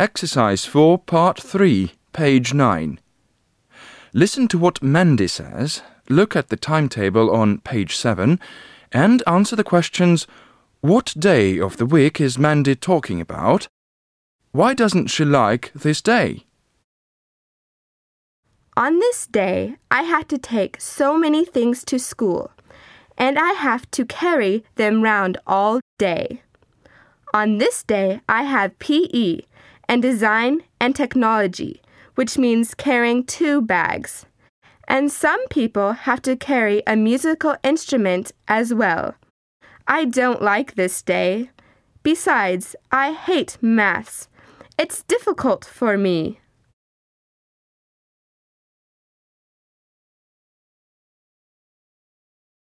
Exercise 4, Part 3, page 9. Listen to what Mandy says, look at the timetable on page 7, and answer the questions What day of the week is Mandy talking about? Why doesn't she like this day? On this day, I had to take so many things to school, and I have to carry them round all day. On this day, I have PE and design and technology, which means carrying two bags. And some people have to carry a musical instrument as well. I don't like this day. Besides, I hate maths. It's difficult for me.